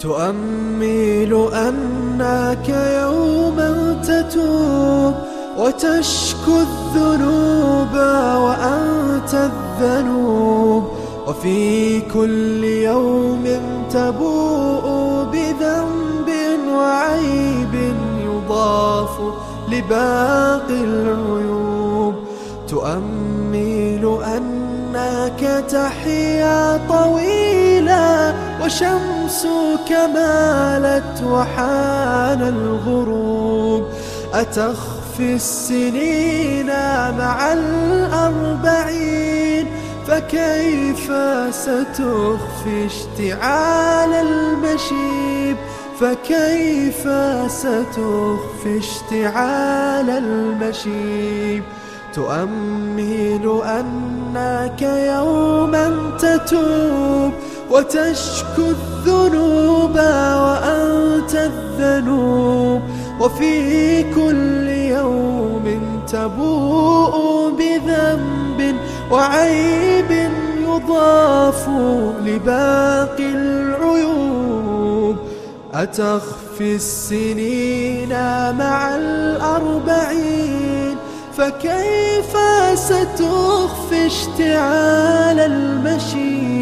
تؤمل أنك يوما تتوب وتشكو الذنوب وأنت الذنوب وفي كل يوم تبوء بذنب وعيب يضاف لباقي العيوب. تؤمل أنك تحيا طويلا وشمسك مالت وحان الغروب. أتخفي السنين مع الأربعين؟ فكيف ستخفي اشتعال المشيب؟ فكيف ستخفي اشتعال المشيب؟ تؤمل أنك يوما تتوب. وتشكو الذنوب وأنت الذنوب وفي كل يوم تبوء بذنب وعيب يضاف لباقي العيوب. أتخفي السنين مع الأربعين؟ فكيف ستخفي اشتعال المشيب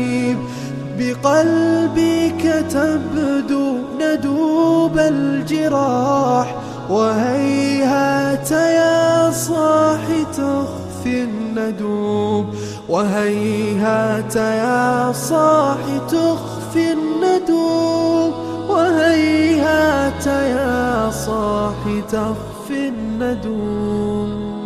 بقلبك تبدو ندوب الجراح وهيهات يا صاح تخفي الندوب وهيهات يا صاح تخفي الندوب وهيهات يا صاح تخفي الندوب.